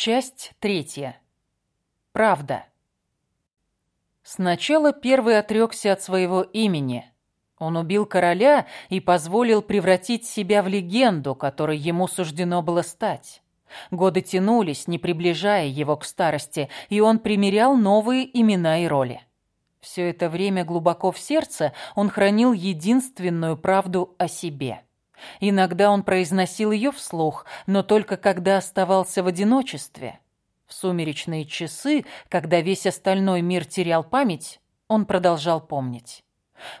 Часть третья. Правда. Сначала первый отрекся от своего имени. Он убил короля и позволил превратить себя в легенду, которой ему суждено было стать. Годы тянулись, не приближая его к старости, и он примерял новые имена и роли. Все это время глубоко в сердце он хранил единственную правду о себе. Иногда он произносил ее вслух, но только когда оставался в одиночестве. В сумеречные часы, когда весь остальной мир терял память, он продолжал помнить.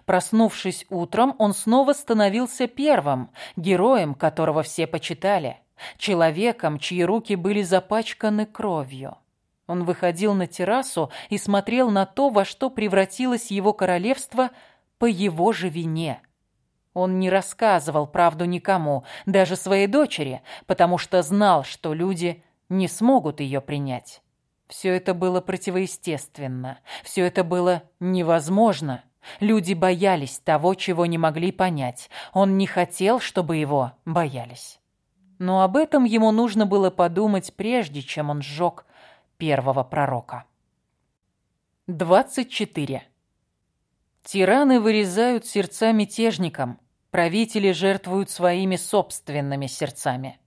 Проснувшись утром, он снова становился первым, героем, которого все почитали, человеком, чьи руки были запачканы кровью. Он выходил на террасу и смотрел на то, во что превратилось его королевство по его же вине. Он не рассказывал правду никому, даже своей дочери, потому что знал, что люди не смогут ее принять. Все это было противоестественно, все это было невозможно. Люди боялись того, чего не могли понять. Он не хотел, чтобы его боялись. Но об этом ему нужно было подумать, прежде чем он сжег первого пророка. 24. Тираны вырезают сердца мятежникам, правители жертвуют своими собственными сердцами.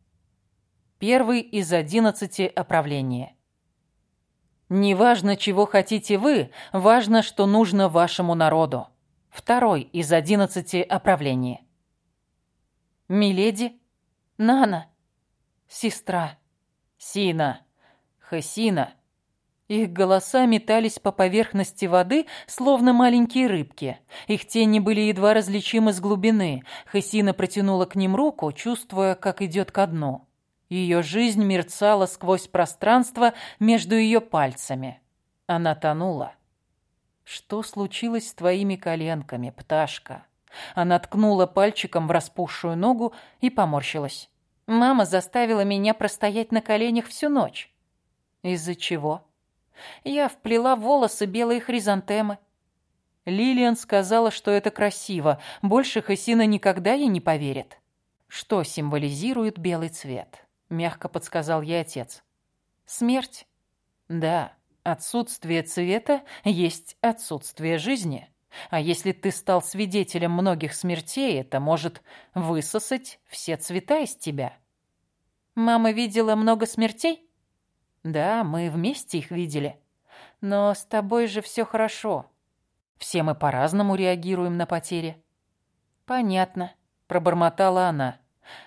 Первый из одиннадцати оправления. Неважно, чего хотите вы, важно, что нужно вашему народу. Второй из одиннадцати оправлений. Миледи, Нана, сестра, Сина, Хасина. Их голоса метались по поверхности воды, словно маленькие рыбки. Их тени были едва различимы с глубины. Хасина протянула к ним руку, чувствуя, как идет ко дну. Ее жизнь мерцала сквозь пространство между ее пальцами. Она тонула. «Что случилось с твоими коленками, пташка?» Она ткнула пальчиком в распухшую ногу и поморщилась. «Мама заставила меня простоять на коленях всю ночь». «Из-за чего?» «Я вплела в волосы белые хризантемы». Лилиан сказала, что это красиво. Больше Хасина никогда ей не поверит. Что символизирует белый цвет? мягко подсказал ей отец. Смерть? Да, отсутствие цвета есть отсутствие жизни. А если ты стал свидетелем многих смертей, это может высосать все цвета из тебя. Мама видела много смертей? Да, мы вместе их видели. Но с тобой же все хорошо. Все мы по-разному реагируем на потери. Понятно, пробормотала она.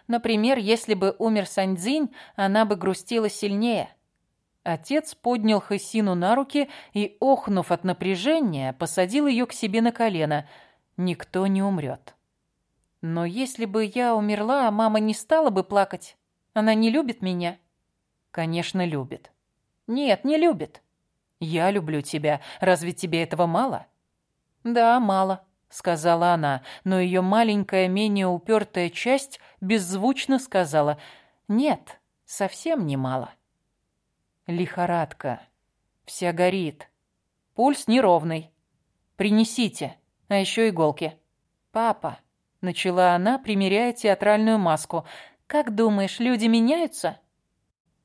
Например, если бы умер Саньцзинь, она бы грустила сильнее. Отец поднял Хасину на руки и, охнув от напряжения, посадил ее к себе на колено. Никто не умрет. Но если бы я умерла, мама не стала бы плакать. Она не любит меня. Конечно, любит. Нет, не любит. Я люблю тебя. Разве тебе этого мало? Да, мало сказала она, но ее маленькая, менее упертая часть беззвучно сказала «Нет, совсем немало». Лихорадка. Вся горит. Пульс неровный. Принесите. А еще иголки. Папа, начала она, примеряя театральную маску. Как думаешь, люди меняются?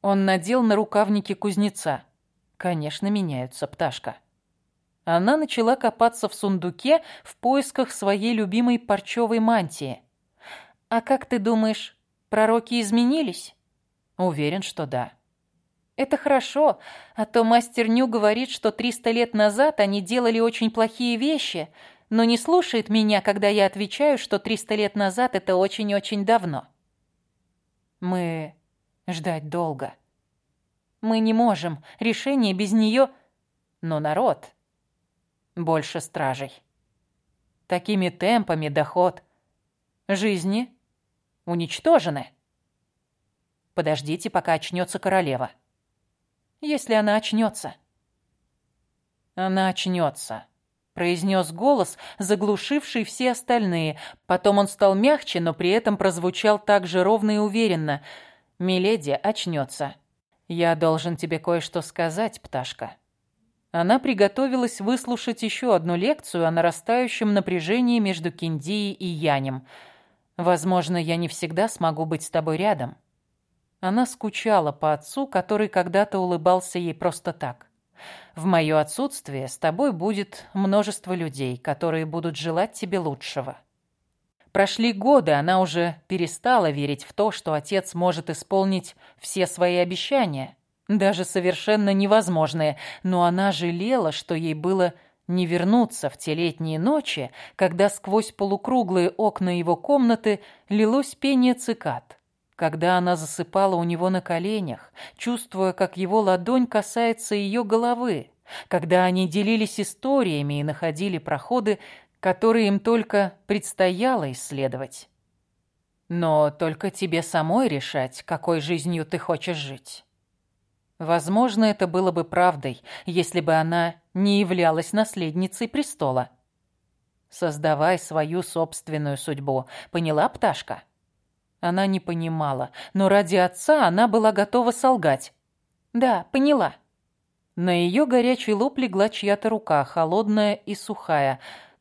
Он надел на рукавники кузнеца. Конечно, меняются, пташка она начала копаться в сундуке в поисках своей любимой парчевой мантии. «А как ты думаешь, пророки изменились?» «Уверен, что да». «Это хорошо, а то мастер Ню говорит, что 300 лет назад они делали очень плохие вещи, но не слушает меня, когда я отвечаю, что 300 лет назад это очень-очень давно». «Мы ждать долго. Мы не можем, решение без нее, но народ...» больше стражей. Такими темпами доход жизни уничтожены. Подождите, пока очнется королева. Если она очнется. Она очнется, произнес голос, заглушивший все остальные. Потом он стал мягче, но при этом прозвучал так же ровно и уверенно. «Миледи очнется. Я должен тебе кое-что сказать, пташка». Она приготовилась выслушать еще одну лекцию о нарастающем напряжении между Киндией и Янем. «Возможно, я не всегда смогу быть с тобой рядом». Она скучала по отцу, который когда-то улыбался ей просто так. В мое отсутствие с тобой будет множество людей, которые будут желать тебе лучшего. Прошли годы, она уже перестала верить в то, что отец может исполнить все свои обещания, даже совершенно невозможные, но она жалела, что ей было не вернуться в те летние ночи, когда сквозь полукруглые окна его комнаты лилось пение цикад, когда она засыпала у него на коленях, чувствуя, как его ладонь касается ее головы, когда они делились историями и находили проходы, которые им только предстояло исследовать. Но только тебе самой решать, какой жизнью ты хочешь жить. Возможно, это было бы правдой, если бы она не являлась наследницей престола. Создавай свою собственную судьбу, поняла пташка? Она не понимала, но ради отца она была готова солгать. Да, поняла. На ее горячий лоб легла чья-то рука, холодная и сухая.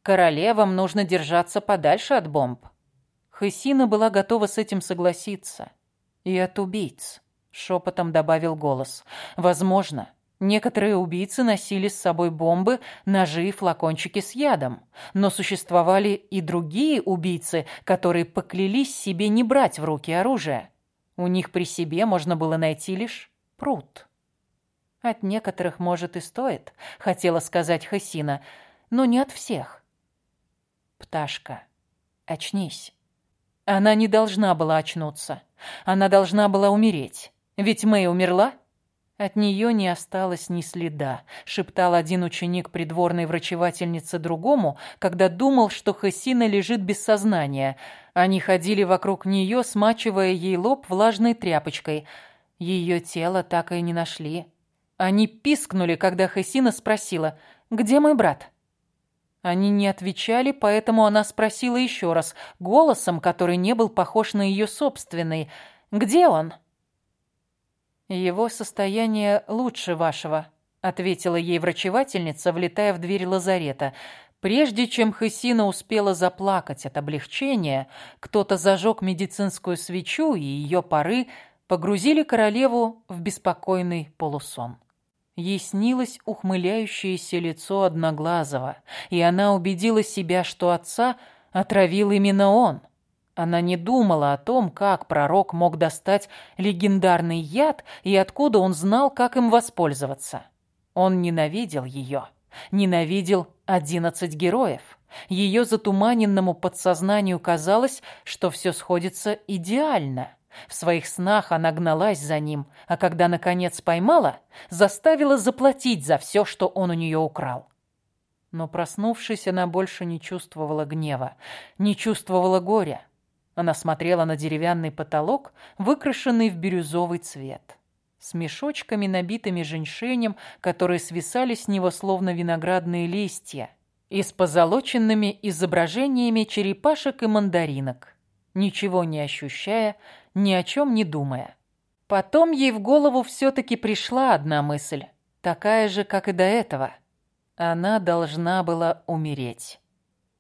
Королевам нужно держаться подальше от бомб. Хысина была готова с этим согласиться. И от убийц шепотом добавил голос. Возможно, некоторые убийцы носили с собой бомбы, ножи и флакончики с ядом. Но существовали и другие убийцы, которые поклялись себе не брать в руки оружие. У них при себе можно было найти лишь пруд. От некоторых, может, и стоит, хотела сказать Хасина, но не от всех. Пташка, очнись. Она не должна была очнуться. Она должна была умереть. Ведь Мэй умерла? От нее не осталось ни следа, шептал один ученик придворной врачевательницы другому, когда думал, что Хасина лежит без сознания. Они ходили вокруг нее, смачивая ей лоб влажной тряпочкой. Ее тело так и не нашли. Они пискнули, когда Хасина спросила, «Где мой брат?» Они не отвечали, поэтому она спросила еще раз, голосом, который не был похож на ее собственный, «Где он?» «Его состояние лучше вашего», — ответила ей врачевательница, влетая в дверь лазарета. Прежде чем Хысина успела заплакать от облегчения, кто-то зажег медицинскую свечу, и ее пары погрузили королеву в беспокойный полусон. Ей снилось ухмыляющееся лицо Одноглазого, и она убедила себя, что отца отравил именно он. Она не думала о том, как пророк мог достать легендарный яд и откуда он знал, как им воспользоваться. Он ненавидел ее, ненавидел одиннадцать героев. Ее затуманенному подсознанию казалось, что все сходится идеально. В своих снах она гналась за ним, а когда, наконец, поймала, заставила заплатить за все, что он у нее украл. Но, проснувшись, она больше не чувствовала гнева, не чувствовала горя. Она смотрела на деревянный потолок, выкрашенный в бирюзовый цвет, с мешочками, набитыми женьшенем, которые свисали с него словно виноградные листья, и с позолоченными изображениями черепашек и мандаринок, ничего не ощущая, ни о чем не думая. Потом ей в голову все-таки пришла одна мысль, такая же, как и до этого. Она должна была умереть.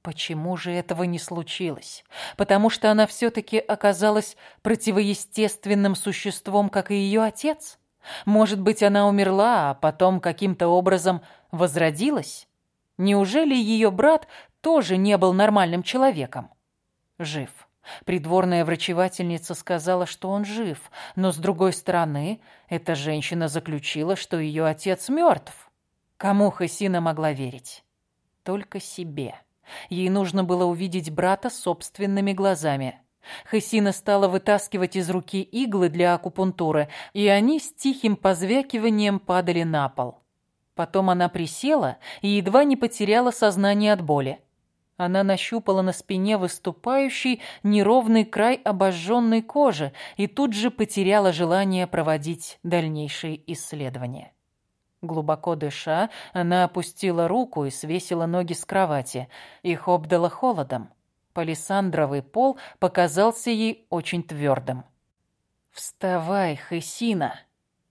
Почему же этого не случилось? Потому что она все-таки оказалась противоестественным существом, как и ее отец? Может быть, она умерла, а потом каким-то образом возродилась? Неужели ее брат тоже не был нормальным человеком? Жив. Придворная врачевательница сказала, что он жив, но, с другой стороны, эта женщина заключила, что ее отец мертв. Кому Хасина могла верить? Только себе. Ей нужно было увидеть брата собственными глазами. Хасина стала вытаскивать из руки иглы для акупунктуры, и они с тихим позвякиванием падали на пол. Потом она присела и едва не потеряла сознание от боли. Она нащупала на спине выступающий неровный край обожженной кожи и тут же потеряла желание проводить дальнейшие исследования. Глубоко дыша, она опустила руку и свесила ноги с кровати. Их обдало холодом. Палисандровый пол показался ей очень твердым. «Вставай, Хысина!»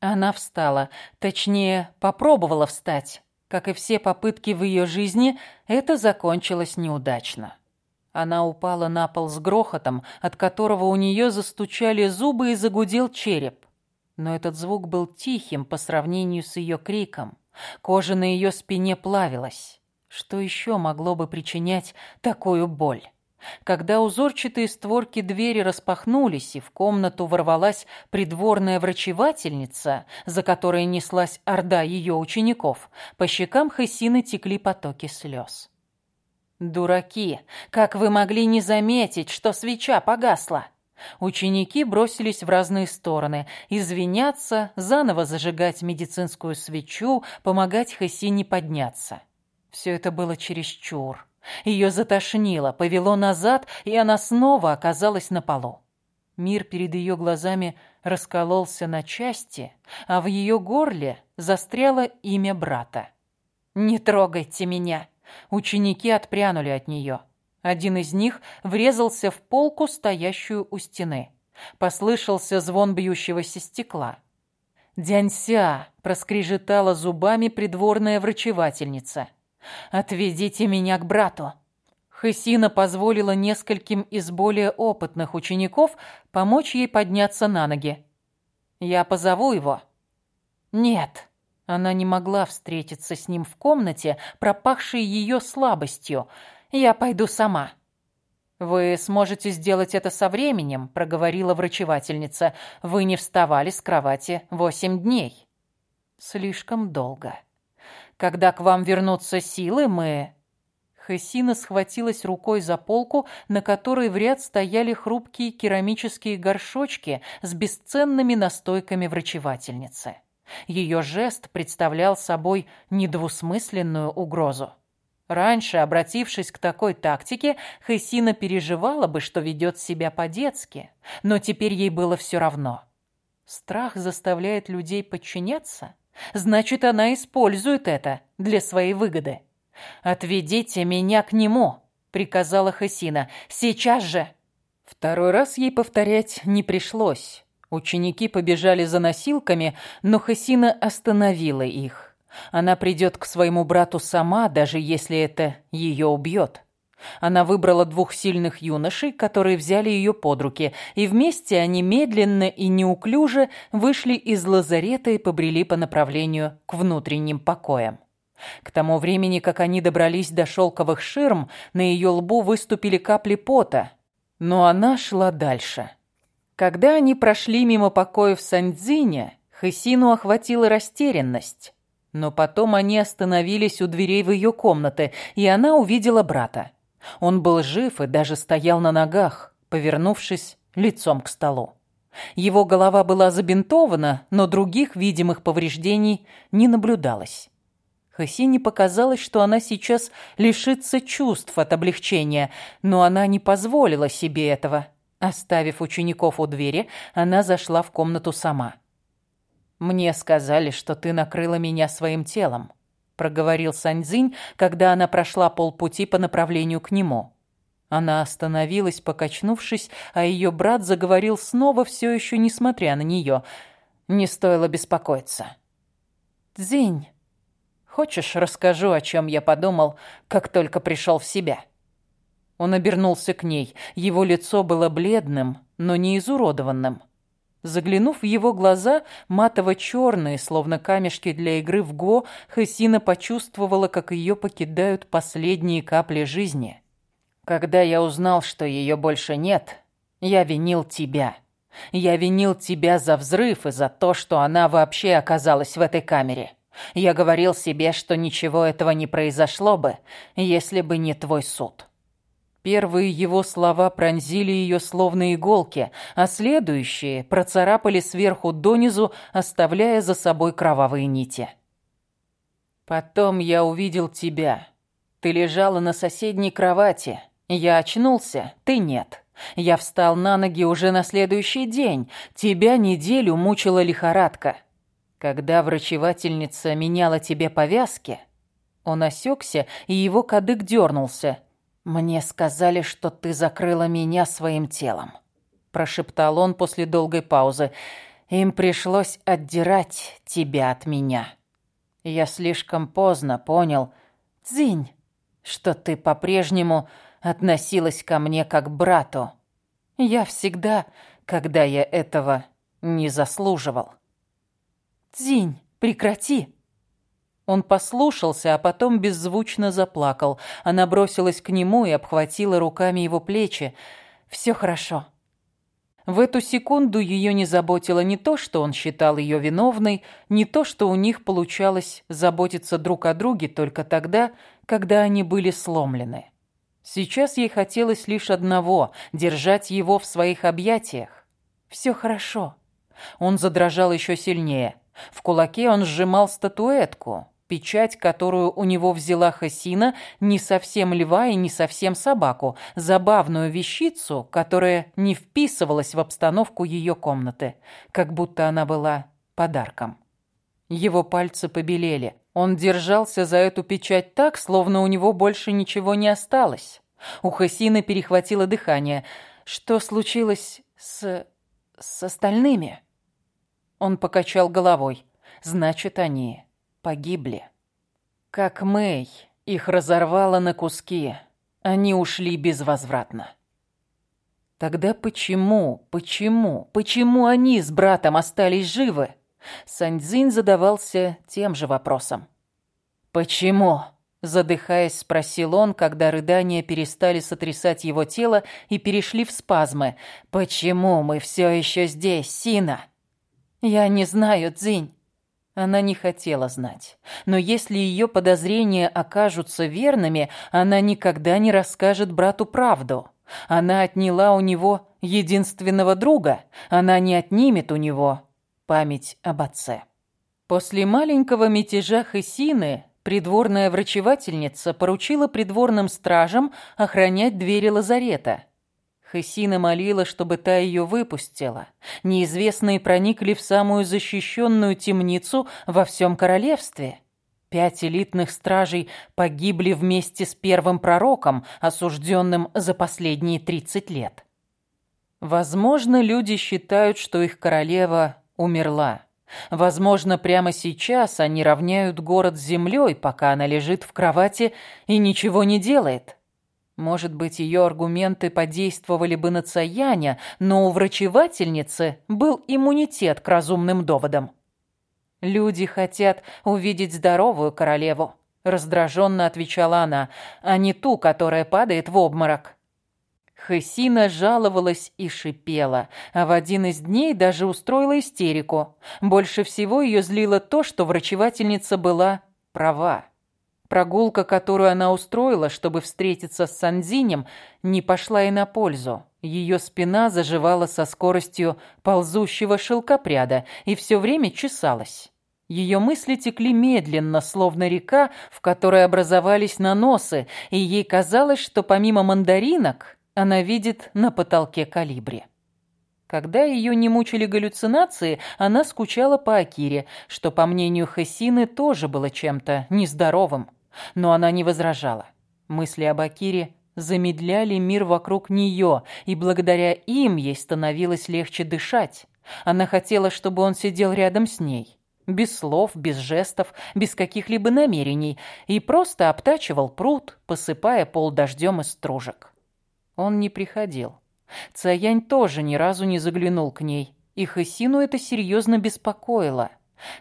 Она встала, точнее, попробовала встать. Как и все попытки в ее жизни, это закончилось неудачно. Она упала на пол с грохотом, от которого у нее застучали зубы и загудел череп. Но этот звук был тихим по сравнению с ее криком. Кожа на ее спине плавилась. Что еще могло бы причинять такую боль? Когда узорчатые створки двери распахнулись, и в комнату ворвалась придворная врачевательница, за которой неслась орда ее учеников, по щекам Хессины текли потоки слез. «Дураки! Как вы могли не заметить, что свеча погасла?» Ученики бросились в разные стороны, извиняться, заново зажигать медицинскую свечу, помогать Хессине подняться. Все это было чересчур. Ее затошнило, повело назад, и она снова оказалась на полу. Мир перед ее глазами раскололся на части, а в ее горле застряло имя брата. «Не трогайте меня!» Ученики отпрянули от нее. Один из них врезался в полку, стоящую у стены. Послышался звон бьющегося стекла. «Дянься!» — проскрежетала зубами придворная врачевательница. «Отведите меня к брату!» Хысина позволила нескольким из более опытных учеников помочь ей подняться на ноги. «Я позову его». «Нет», она не могла встретиться с ним в комнате, пропахшей ее слабостью. «Я пойду сама». «Вы сможете сделать это со временем», — проговорила врачевательница. «Вы не вставали с кровати восемь дней». «Слишком долго. Когда к вам вернутся силы, мы...» Хессина схватилась рукой за полку, на которой в ряд стояли хрупкие керамические горшочки с бесценными настойками врачевательницы. Ее жест представлял собой недвусмысленную угрозу. Раньше, обратившись к такой тактике, Хессина переживала бы, что ведет себя по-детски, но теперь ей было все равно. Страх заставляет людей подчиняться? Значит, она использует это для своей выгоды. «Отведите меня к нему», — приказала Хессина. «Сейчас же!» Второй раз ей повторять не пришлось. Ученики побежали за носилками, но Хасина остановила их. Она придет к своему брату сама, даже если это ее убьет. Она выбрала двух сильных юношей, которые взяли ее под руки, и вместе они медленно и неуклюже вышли из лазарета и побрели по направлению к внутренним покоям. К тому времени, как они добрались до шелковых ширм, на ее лбу выступили капли пота, но она шла дальше. Когда они прошли мимо покоев Сандзиня, Хысину охватила растерянность. Но потом они остановились у дверей в ее комнаты, и она увидела брата. Он был жив и даже стоял на ногах, повернувшись лицом к столу. Его голова была забинтована, но других видимых повреждений не наблюдалось. Хасине показалось, что она сейчас лишится чувств от облегчения, но она не позволила себе этого. Оставив учеников у двери, она зашла в комнату сама. «Мне сказали, что ты накрыла меня своим телом», — проговорил Саньцзинь, когда она прошла полпути по направлению к нему. Она остановилась, покачнувшись, а ее брат заговорил снова, все еще несмотря на нее. Не стоило беспокоиться. «Дзинь, хочешь, расскажу, о чем я подумал, как только пришел в себя?» Он обернулся к ней. Его лицо было бледным, но не изуродованным. Заглянув в его глаза, матово-черные, словно камешки для игры в го, Хессина почувствовала, как ее покидают последние капли жизни. «Когда я узнал, что ее больше нет, я винил тебя. Я винил тебя за взрыв и за то, что она вообще оказалась в этой камере. Я говорил себе, что ничего этого не произошло бы, если бы не твой суд». Первые его слова пронзили ее словно иголки, а следующие процарапали сверху донизу, оставляя за собой кровавые нити. «Потом я увидел тебя. Ты лежала на соседней кровати. Я очнулся, ты нет. Я встал на ноги уже на следующий день. Тебя неделю мучила лихорадка. Когда врачевательница меняла тебе повязки...» Он осекся, и его кадык дернулся – «Мне сказали, что ты закрыла меня своим телом», – прошептал он после долгой паузы. «Им пришлось отдирать тебя от меня. Я слишком поздно понял, Дзинь, что ты по-прежнему относилась ко мне как брату. Я всегда, когда я этого не заслуживал. «Дзинь, прекрати!» Он послушался, а потом беззвучно заплакал. Она бросилась к нему и обхватила руками его плечи. «Все хорошо». В эту секунду ее не заботило не то, что он считал ее виновной, не то, что у них получалось заботиться друг о друге только тогда, когда они были сломлены. Сейчас ей хотелось лишь одного — держать его в своих объятиях. «Все хорошо». Он задрожал еще сильнее. В кулаке он сжимал статуэтку, Печать, которую у него взяла Хасина, не совсем льва и не совсем собаку, забавную вещицу, которая не вписывалась в обстановку ее комнаты, как будто она была подарком. Его пальцы побелели. Он держался за эту печать так, словно у него больше ничего не осталось. У Хасины перехватило дыхание. Что случилось с... с остальными? Он покачал головой. Значит, они погибли. Как Мэй, их разорвало на куски. Они ушли безвозвратно. Тогда почему, почему, почему они с братом остались живы? Саньцзинь задавался тем же вопросом. «Почему?» – задыхаясь, спросил он, когда рыдания перестали сотрясать его тело и перешли в спазмы. «Почему мы все еще здесь, Сина?» «Я не знаю, Цзинь. Она не хотела знать. Но если ее подозрения окажутся верными, она никогда не расскажет брату правду. Она отняла у него единственного друга. Она не отнимет у него память об отце. После маленького мятежа Хесины придворная врачевательница поручила придворным стражам охранять двери лазарета – Хесина молила, чтобы та ее выпустила. Неизвестные проникли в самую защищенную темницу во всем королевстве. Пять элитных стражей погибли вместе с первым пророком, осужденным за последние 30 лет. Возможно, люди считают, что их королева умерла. Возможно, прямо сейчас они равняют город с землей, пока она лежит в кровати и ничего не делает. Может быть, ее аргументы подействовали бы на Цаяня, но у врачевательницы был иммунитет к разумным доводам. «Люди хотят увидеть здоровую королеву», — раздраженно отвечала она, «а не ту, которая падает в обморок». Хесина жаловалась и шипела, а в один из дней даже устроила истерику. Больше всего ее злило то, что врачевательница была права. Прогулка, которую она устроила, чтобы встретиться с Санзинем, не пошла и на пользу. Ее спина заживала со скоростью ползущего шелкопряда и все время чесалась. Ее мысли текли медленно, словно река, в которой образовались наносы, и ей казалось, что помимо мандаринок она видит на потолке калибри. Когда ее не мучили галлюцинации, она скучала по Акире, что, по мнению Хессины, тоже было чем-то нездоровым. Но она не возражала. Мысли об Акире замедляли мир вокруг нее, и благодаря им ей становилось легче дышать. Она хотела, чтобы он сидел рядом с ней. Без слов, без жестов, без каких-либо намерений, и просто обтачивал пруд, посыпая пол дождем из стружек. Он не приходил. Цаянь тоже ни разу не заглянул к ней, и Хасину это серьезно беспокоило.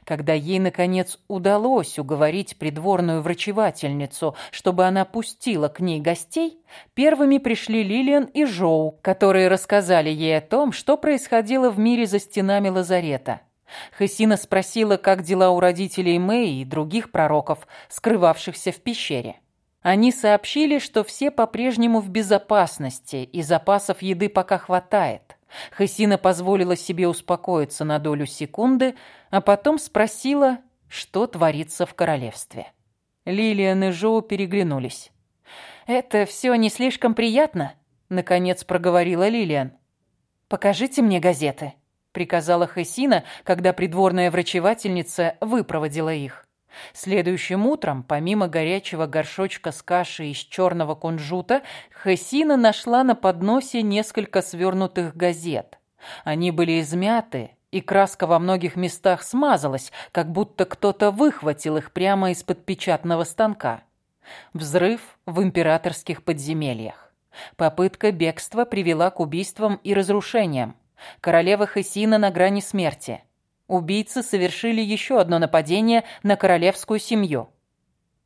Когда ей, наконец, удалось уговорить придворную врачевательницу, чтобы она пустила к ней гостей, первыми пришли Лилиан и Жоу, которые рассказали ей о том, что происходило в мире за стенами лазарета. Хасина спросила, как дела у родителей Мэй и других пророков, скрывавшихся в пещере. Они сообщили, что все по-прежнему в безопасности и запасов еды пока хватает. Хасина позволила себе успокоиться на долю секунды, а потом спросила, что творится в королевстве. Лилиан и Жоу переглянулись. «Это все не слишком приятно?» — наконец проговорила Лилиан. «Покажите мне газеты», — приказала Хасина, когда придворная врачевательница выпроводила их. Следующим утром, помимо горячего горшочка с кашей из черного кунжута, Хасина нашла на подносе несколько свернутых газет. Они были измяты, и краска во многих местах смазалась, как будто кто-то выхватил их прямо из-под печатного станка. Взрыв в императорских подземельях. Попытка бегства привела к убийствам и разрушениям. Королева Хесина на грани смерти. Убийцы совершили еще одно нападение на королевскую семью.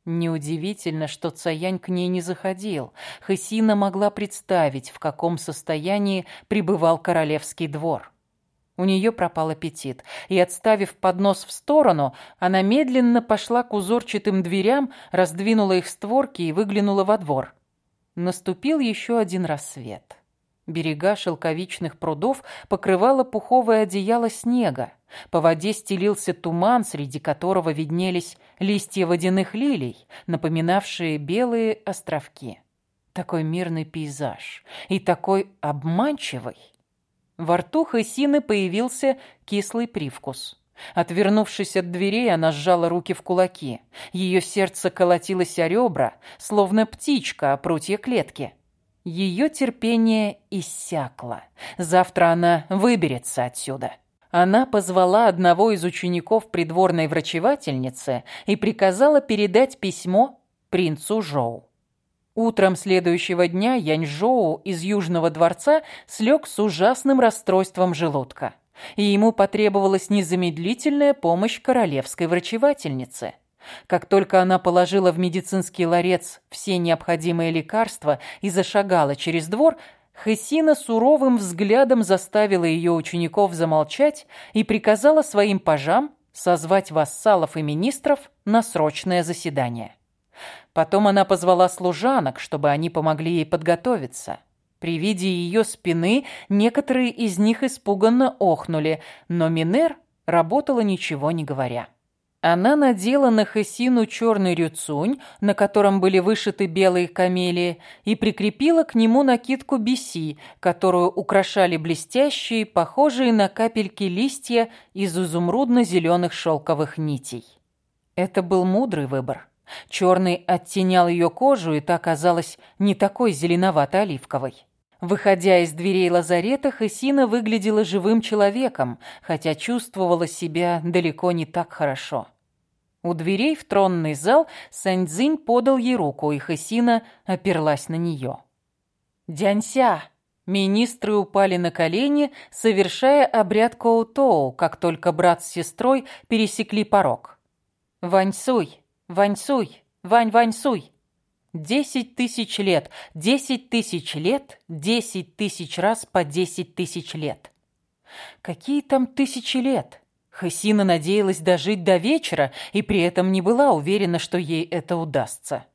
Неудивительно, что Цаянь к ней не заходил. Хесина могла представить, в каком состоянии пребывал королевский двор. У нее пропал аппетит, и, отставив поднос в сторону, она медленно пошла к узорчатым дверям, раздвинула их створки и выглянула во двор. Наступил еще один рассвет. Берега шелковичных прудов покрывало пуховое одеяло снега. По воде стелился туман, среди которого виднелись листья водяных лилий, напоминавшие белые островки. Такой мирный пейзаж и такой обманчивый. Во рту Хасины появился кислый привкус. Отвернувшись от дверей, она сжала руки в кулаки. Ее сердце колотилось о ребра, словно птичка о прутье клетки. Ее терпение иссякло. Завтра она выберется отсюда. Она позвала одного из учеников придворной врачевательницы и приказала передать письмо принцу Жоу. Утром следующего дня Яньжоу из Южного дворца слег с ужасным расстройством желудка, и ему потребовалась незамедлительная помощь королевской врачевательницы. Как только она положила в медицинский ларец все необходимые лекарства и зашагала через двор, Хесина суровым взглядом заставила ее учеников замолчать и приказала своим пажам созвать вассалов и министров на срочное заседание. Потом она позвала служанок, чтобы они помогли ей подготовиться. При виде ее спины некоторые из них испуганно охнули, но Минер работала ничего не говоря. Она надела на Хесину черный рюцунь, на котором были вышиты белые камелии, и прикрепила к нему накидку биси, которую украшали блестящие, похожие на капельки листья из изумрудно-зеленых шелковых нитей. Это был мудрый выбор. Черный оттенял ее кожу, и та казалась не такой зеленовато-оливковой. Выходя из дверей лазарета, Хесина выглядела живым человеком, хотя чувствовала себя далеко не так хорошо. У дверей в тронный зал Саньцзинь подал ей руку, и Хесина оперлась на нее. «Дянься!» Министры упали на колени, совершая обряд Коутоу, как только брат с сестрой пересекли порог. «Ваньсуй! Ваньсуй! Вань-Ваньсуй!» Десять тысяч лет, десять тысяч лет, десять тысяч раз по десять тысяч лет. Какие там тысячи лет? Хасина надеялась дожить до вечера и при этом не была уверена, что ей это удастся.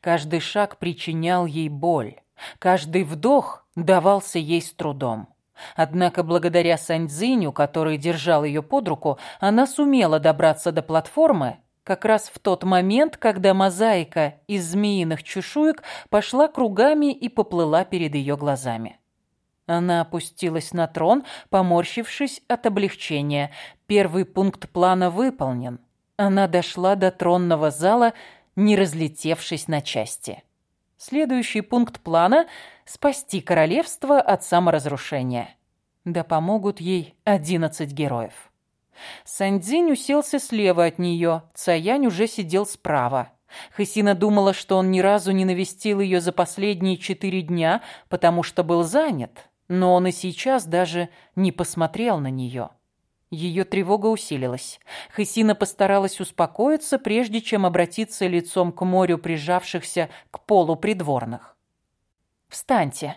Каждый шаг причинял ей боль, каждый вдох давался ей с трудом. Однако благодаря Саньцзиню, который держал ее под руку, она сумела добраться до платформы, как раз в тот момент, когда мозаика из змеиных чешуек пошла кругами и поплыла перед ее глазами. Она опустилась на трон, поморщившись от облегчения. Первый пункт плана выполнен. Она дошла до тронного зала, не разлетевшись на части. Следующий пункт плана — спасти королевство от саморазрушения. Да помогут ей одиннадцать героев. Сандзинь уселся слева от нее, Цаянь уже сидел справа. Хасина думала, что он ни разу не навестил ее за последние четыре дня, потому что был занят, но он и сейчас даже не посмотрел на нее. Ее тревога усилилась. Хасина постаралась успокоиться, прежде чем обратиться лицом к морю прижавшихся к полу придворных. «Встаньте!»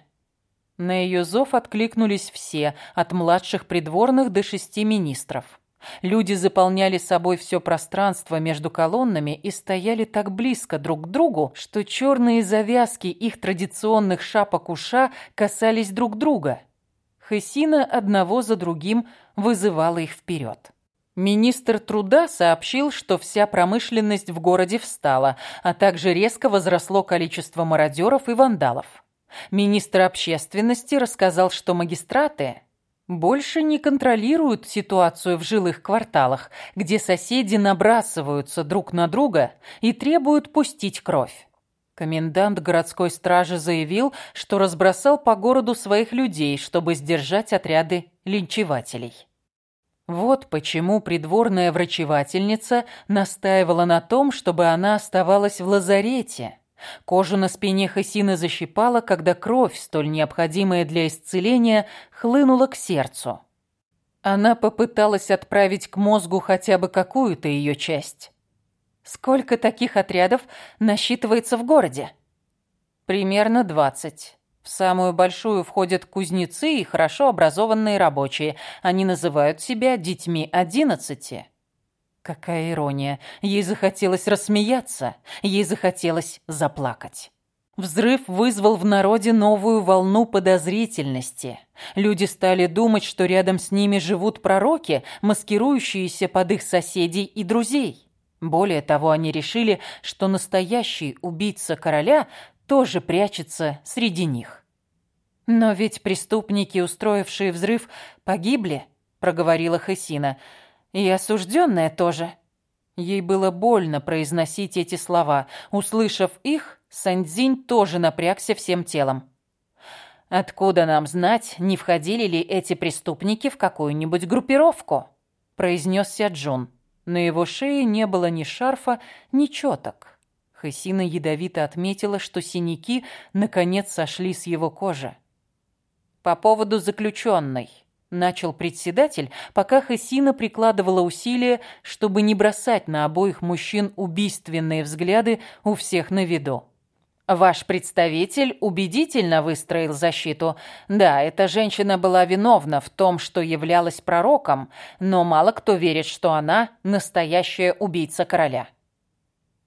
На ее зов откликнулись все, от младших придворных до шести министров. Люди заполняли собой все пространство между колоннами и стояли так близко друг к другу, что черные завязки их традиционных шапок-уша касались друг друга. Хесина одного за другим вызывала их вперед. Министр труда сообщил, что вся промышленность в городе встала, а также резко возросло количество мародеров и вандалов. Министр общественности рассказал, что магистраты больше не контролируют ситуацию в жилых кварталах, где соседи набрасываются друг на друга и требуют пустить кровь. Комендант городской стражи заявил, что разбросал по городу своих людей, чтобы сдержать отряды линчевателей. Вот почему придворная врачевательница настаивала на том, чтобы она оставалась в лазарете – Кожу на спине Хасины защипала, когда кровь, столь необходимая для исцеления, хлынула к сердцу. Она попыталась отправить к мозгу хотя бы какую-то ее часть. Сколько таких отрядов насчитывается в городе? Примерно двадцать. В самую большую входят кузнецы и хорошо образованные рабочие. Они называют себя детьми одиннадцати. Какая ирония. Ей захотелось рассмеяться, ей захотелось заплакать. Взрыв вызвал в народе новую волну подозрительности. Люди стали думать, что рядом с ними живут пророки, маскирующиеся под их соседей и друзей. Более того, они решили, что настоящий убийца короля тоже прячется среди них. «Но ведь преступники, устроившие взрыв, погибли», — проговорила Хесина, — и осужденная тоже. Ей было больно произносить эти слова. Услышав их, Сандзинь тоже напрягся всем телом. «Откуда нам знать, не входили ли эти преступники в какую-нибудь группировку?» произнес Сяджун. На его шее не было ни шарфа, ни четок. Хасина ядовито отметила, что синяки наконец сошли с его кожи. «По поводу заключенной начал председатель, пока Хасина прикладывала усилия, чтобы не бросать на обоих мужчин убийственные взгляды у всех на виду. Ваш представитель убедительно выстроил защиту. Да, эта женщина была виновна в том, что являлась пророком, но мало кто верит, что она настоящая убийца короля.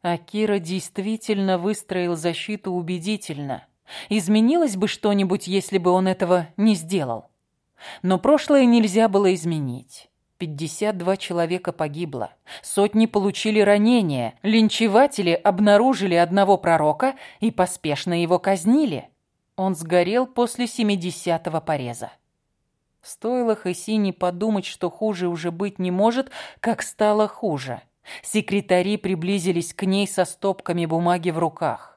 Акира действительно выстроил защиту убедительно. Изменилось бы что-нибудь, если бы он этого не сделал. Но прошлое нельзя было изменить. 52 человека погибло, сотни получили ранения, линчеватели обнаружили одного пророка и поспешно его казнили. Он сгорел после 70-го пореза. Стоило Хасине подумать, что хуже уже быть не может, как стало хуже. Секретари приблизились к ней со стопками бумаги в руках.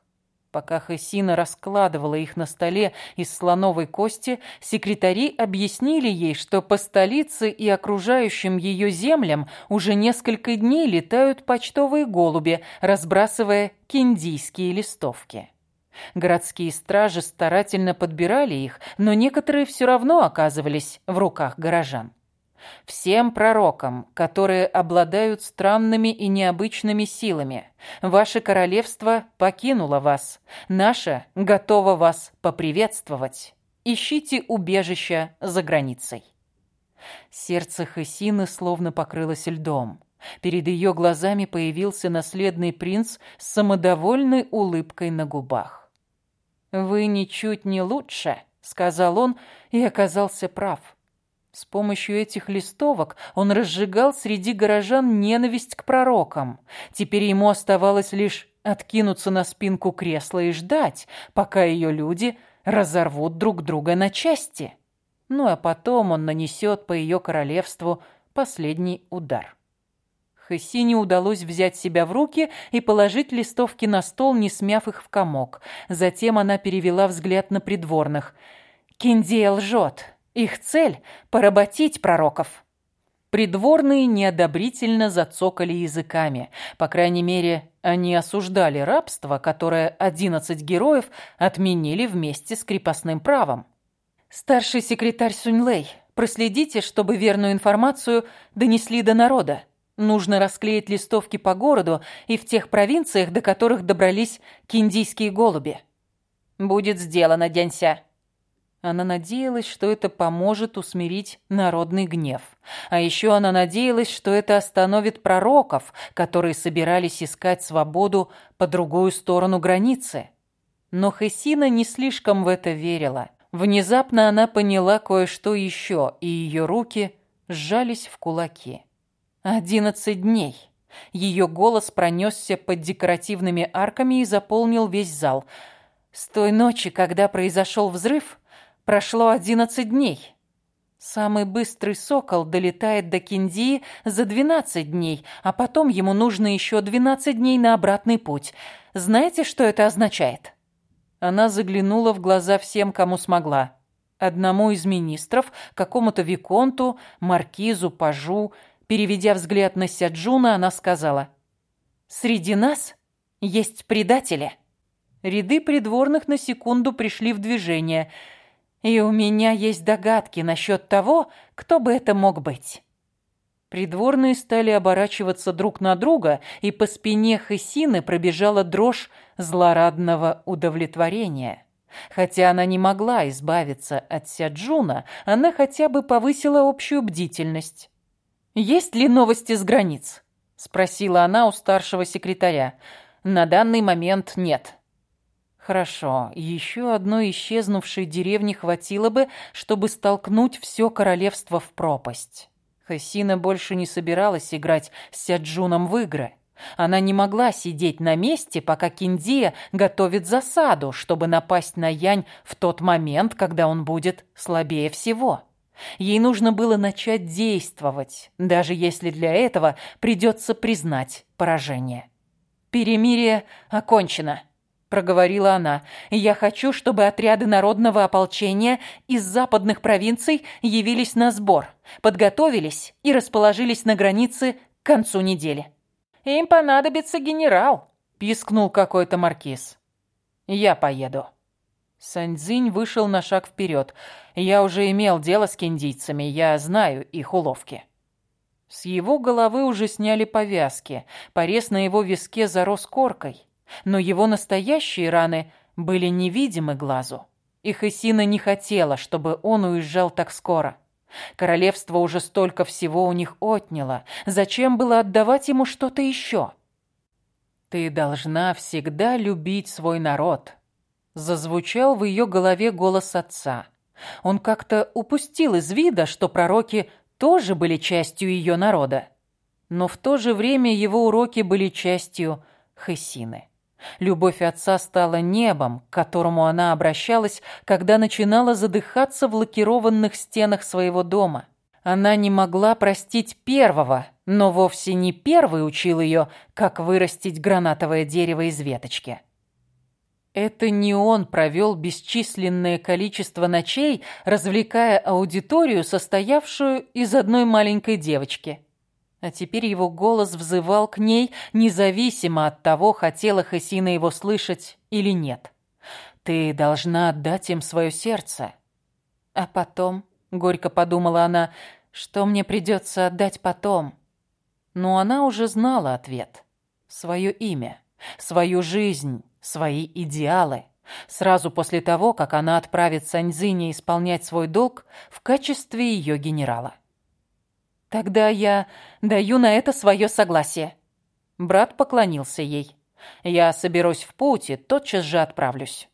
Пока Хессина раскладывала их на столе из слоновой кости, секретари объяснили ей, что по столице и окружающим ее землям уже несколько дней летают почтовые голуби, разбрасывая киндийские листовки. Городские стражи старательно подбирали их, но некоторые все равно оказывались в руках горожан. Всем пророкам, которые обладают странными и необычными силами, ваше королевство покинуло вас, наше готово вас поприветствовать. Ищите убежища за границей. Сердце Хесины словно покрылось льдом. Перед ее глазами появился наследный принц с самодовольной улыбкой на губах. «Вы ничуть не лучше», — сказал он и оказался прав. С помощью этих листовок он разжигал среди горожан ненависть к пророкам. Теперь ему оставалось лишь откинуться на спинку кресла и ждать, пока ее люди разорвут друг друга на части. Ну а потом он нанесет по ее королевству последний удар. Хессине удалось взять себя в руки и положить листовки на стол, не смяв их в комок. Затем она перевела взгляд на придворных. «Киндия лжет. Их цель – поработить пророков. Придворные неодобрительно зацокали языками. По крайней мере, они осуждали рабство, которое одиннадцать героев отменили вместе с крепостным правом. «Старший секретарь Суньлэй, проследите, чтобы верную информацию донесли до народа. Нужно расклеить листовки по городу и в тех провинциях, до которых добрались киндийские голуби». «Будет сделано, Дянься», она надеялась, что это поможет усмирить народный гнев. А еще она надеялась, что это остановит пророков, которые собирались искать свободу по другую сторону границы. Но Хесина не слишком в это верила. Внезапно она поняла кое-что еще, и ее руки сжались в кулаки. «Одиннадцать дней!» Ее голос пронесся под декоративными арками и заполнил весь зал. С той ночи, когда произошел взрыв, Прошло одиннадцать дней. Самый быстрый сокол долетает до Киндии за двенадцать дней, а потом ему нужно еще двенадцать дней на обратный путь. Знаете, что это означает? Она заглянула в глаза всем, кому смогла. Одному из министров, какому-то виконту, маркизу, пажу. Переведя взгляд на Сяджуна, она сказала, «Среди нас есть предатели». Ряды придворных на секунду пришли в движение. И у меня есть догадки насчет того, кто бы это мог быть. Придворные стали оборачиваться друг на друга, и по спине Хесины пробежала дрожь злорадного удовлетворения. Хотя она не могла избавиться от Сяджуна, она хотя бы повысила общую бдительность. «Есть ли новости с границ?» – спросила она у старшего секретаря. «На данный момент нет». Хорошо, еще одной исчезнувшей деревни хватило бы, чтобы столкнуть все королевство в пропасть. Хасина больше не собиралась играть с Сяджуном в игры. Она не могла сидеть на месте, пока Киндия готовит засаду, чтобы напасть на Янь в тот момент, когда он будет слабее всего. Ей нужно было начать действовать, даже если для этого придется признать поражение. «Перемирие окончено», — проговорила она. «Я хочу, чтобы отряды народного ополчения из западных провинций явились на сбор, подготовились и расположились на границе к концу недели». «Им понадобится генерал», — пискнул какой-то маркиз. «Я поеду». Саньцзинь вышел на шаг вперед. «Я уже имел дело с кендийцами, я знаю их уловки». С его головы уже сняли повязки, порез на его виске зарос коркой, но его настоящие раны были невидимы глазу. И Хесина не хотела, чтобы он уезжал так скоро. Королевство уже столько всего у них отняло. Зачем было отдавать ему что-то еще? «Ты должна всегда любить свой народ», — зазвучал в ее голове голос отца. Он как-то упустил из вида, что пророки тоже были частью ее народа. Но в то же время его уроки были частью Хесины. Любовь отца стала небом, к которому она обращалась, когда начинала задыхаться в лакированных стенах своего дома. Она не могла простить первого, но вовсе не первый учил ее, как вырастить гранатовое дерево из веточки. Это не он провел бесчисленное количество ночей, развлекая аудиторию, состоявшую из одной маленькой девочки – а теперь его голос взывал к ней, независимо от того, хотела Хасина его слышать или нет. «Ты должна отдать им свое сердце». «А потом», — горько подумала она, — «что мне придется отдать потом?» Но она уже знала ответ. Свое имя, свою жизнь, свои идеалы. Сразу после того, как она отправит Саньзине исполнять свой долг в качестве ее генерала. «Тогда я даю на это свое согласие». Брат поклонился ей. «Я соберусь в путь и тотчас же отправлюсь».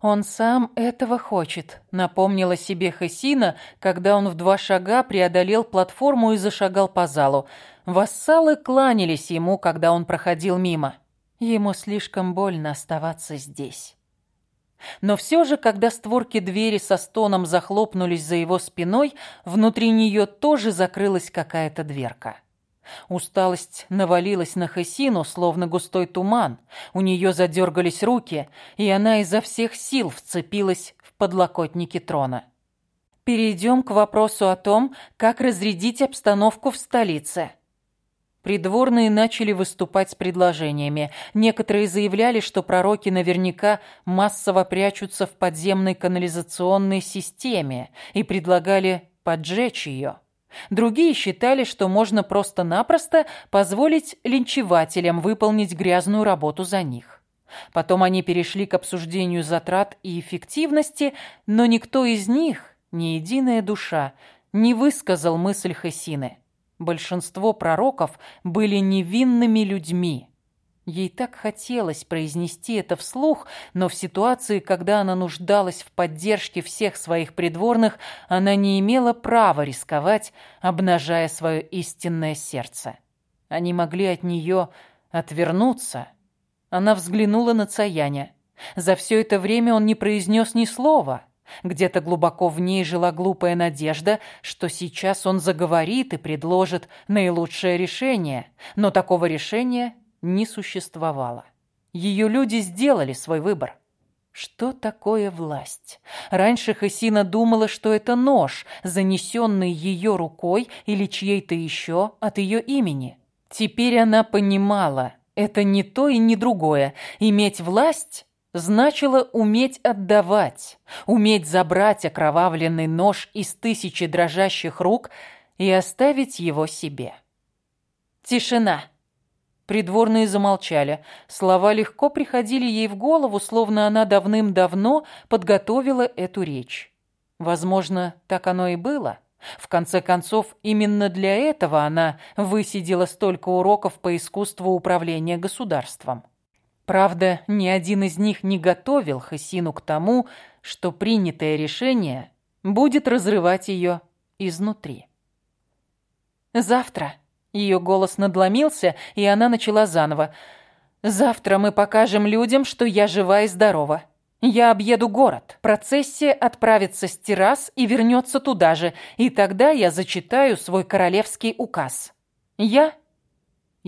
«Он сам этого хочет», — напомнила себе Хасина, когда он в два шага преодолел платформу и зашагал по залу. Вассалы кланялись ему, когда он проходил мимо. Ему слишком больно оставаться здесь. Но все же, когда створки двери со стоном захлопнулись за его спиной, внутри нее тоже закрылась какая-то дверка. Усталость навалилась на Хесину, словно густой туман. У нее задергались руки, и она изо всех сил вцепилась в подлокотники трона. Перейдем к вопросу о том, как разрядить обстановку в столице. Придворные начали выступать с предложениями. Некоторые заявляли, что пророки наверняка массово прячутся в подземной канализационной системе и предлагали поджечь ее. Другие считали, что можно просто-напросто позволить линчевателям выполнить грязную работу за них. Потом они перешли к обсуждению затрат и эффективности, но никто из них, ни единая душа, не высказал мысль Хесины. Большинство пророков были невинными людьми. Ей так хотелось произнести это вслух, но в ситуации, когда она нуждалась в поддержке всех своих придворных, она не имела права рисковать, обнажая свое истинное сердце. Они могли от нее отвернуться. Она взглянула на Цаяня. За все это время он не произнес ни слова. Где-то глубоко в ней жила глупая надежда, что сейчас он заговорит и предложит наилучшее решение, но такого решения не существовало. Ее люди сделали свой выбор. Что такое власть? Раньше Хасина думала, что это нож, занесенный ее рукой или чьей-то еще от ее имени. Теперь она понимала, это не то и не другое. Иметь власть значило уметь отдавать, уметь забрать окровавленный нож из тысячи дрожащих рук и оставить его себе. Тишина. Придворные замолчали. Слова легко приходили ей в голову, словно она давным-давно подготовила эту речь. Возможно, так оно и было. В конце концов, именно для этого она высидела столько уроков по искусству управления государством. Правда, ни один из них не готовил Хасину к тому, что принятое решение будет разрывать ее изнутри. «Завтра», — ее голос надломился, и она начала заново, «завтра мы покажем людям, что я жива и здорова. Я объеду город, процессия отправится с террас и вернется туда же, и тогда я зачитаю свой королевский указ. Я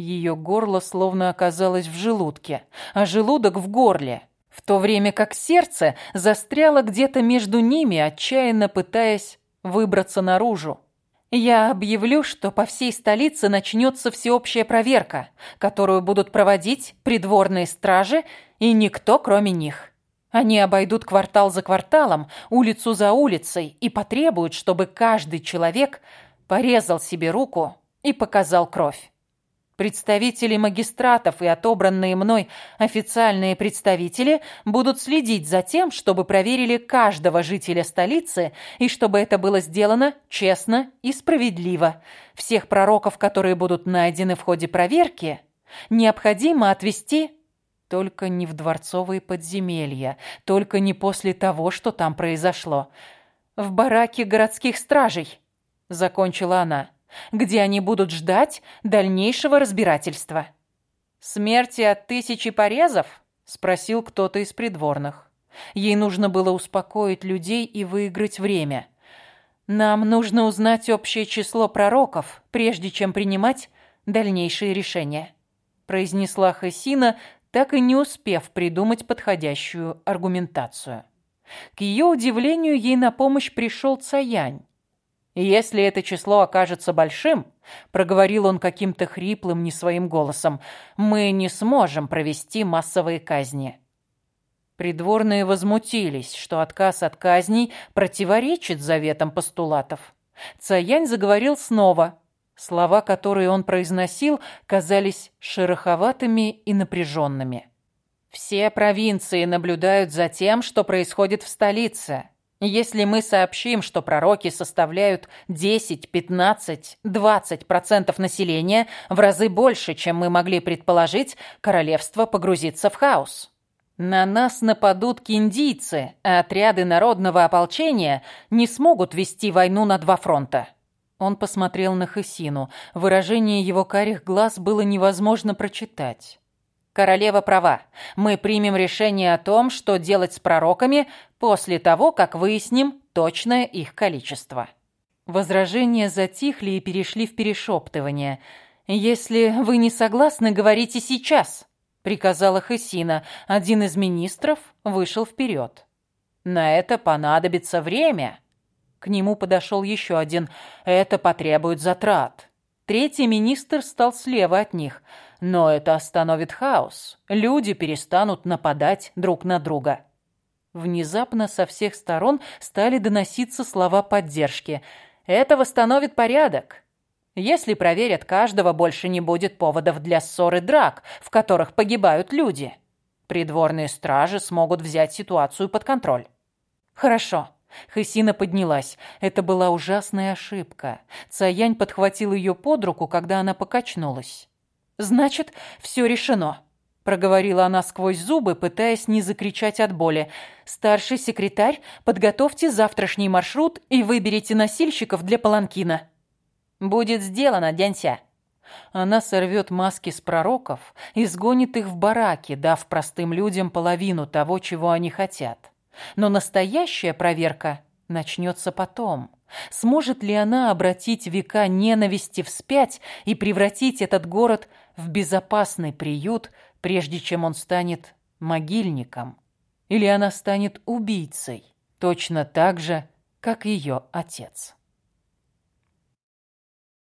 ее горло словно оказалось в желудке, а желудок в горле, в то время как сердце застряло где-то между ними, отчаянно пытаясь выбраться наружу. Я объявлю, что по всей столице начнется всеобщая проверка, которую будут проводить придворные стражи и никто, кроме них. Они обойдут квартал за кварталом, улицу за улицей и потребуют, чтобы каждый человек порезал себе руку и показал кровь. Представители магистратов и отобранные мной официальные представители будут следить за тем, чтобы проверили каждого жителя столицы и чтобы это было сделано честно и справедливо. Всех пророков, которые будут найдены в ходе проверки, необходимо отвести только не в дворцовые подземелья, только не после того, что там произошло. В бараке городских стражей, закончила она где они будут ждать дальнейшего разбирательства. «Смерти от тысячи порезов?» – спросил кто-то из придворных. Ей нужно было успокоить людей и выиграть время. «Нам нужно узнать общее число пророков, прежде чем принимать дальнейшие решения», – произнесла Хасина, так и не успев придумать подходящую аргументацию. К ее удивлению, ей на помощь пришел Цаянь. «Если это число окажется большим», — проговорил он каким-то хриплым, не своим голосом, «мы не сможем провести массовые казни». Придворные возмутились, что отказ от казней противоречит заветам постулатов. Цаянь заговорил снова. Слова, которые он произносил, казались шероховатыми и напряженными. «Все провинции наблюдают за тем, что происходит в столице. Если мы сообщим, что пророки составляют 10, 15, 20% населения, в разы больше, чем мы могли предположить, королевство погрузится в хаос. На нас нападут киндийцы, а отряды народного ополчения не смогут вести войну на два фронта. Он посмотрел на Хысину. Выражение его карих глаз было невозможно прочитать. Королева права. Мы примем решение о том, что делать с пророками после того, как выясним точное их количество. Возражения затихли и перешли в перешептывание. «Если вы не согласны, говорите сейчас», — приказала Хесина. Один из министров вышел вперед. «На это понадобится время». К нему подошел еще один. «Это потребует затрат». Третий министр стал слева от них — но это остановит хаос. Люди перестанут нападать друг на друга. Внезапно со всех сторон стали доноситься слова поддержки. Это восстановит порядок. Если проверят каждого, больше не будет поводов для ссор и драк, в которых погибают люди. Придворные стражи смогут взять ситуацию под контроль. Хорошо. Хысина поднялась. Это была ужасная ошибка. Цаянь подхватил ее под руку, когда она покачнулась. «Значит, все решено», — проговорила она сквозь зубы, пытаясь не закричать от боли. «Старший секретарь, подготовьте завтрашний маршрут и выберите носильщиков для паланкина». «Будет сделано, дянься». Она сорвет маски с пророков и сгонит их в бараки, дав простым людям половину того, чего они хотят. Но настоящая проверка начнется потом. Сможет ли она обратить века ненависти вспять и превратить этот город в безопасный приют, прежде чем он станет могильником? Или она станет убийцей, точно так же, как ее отец?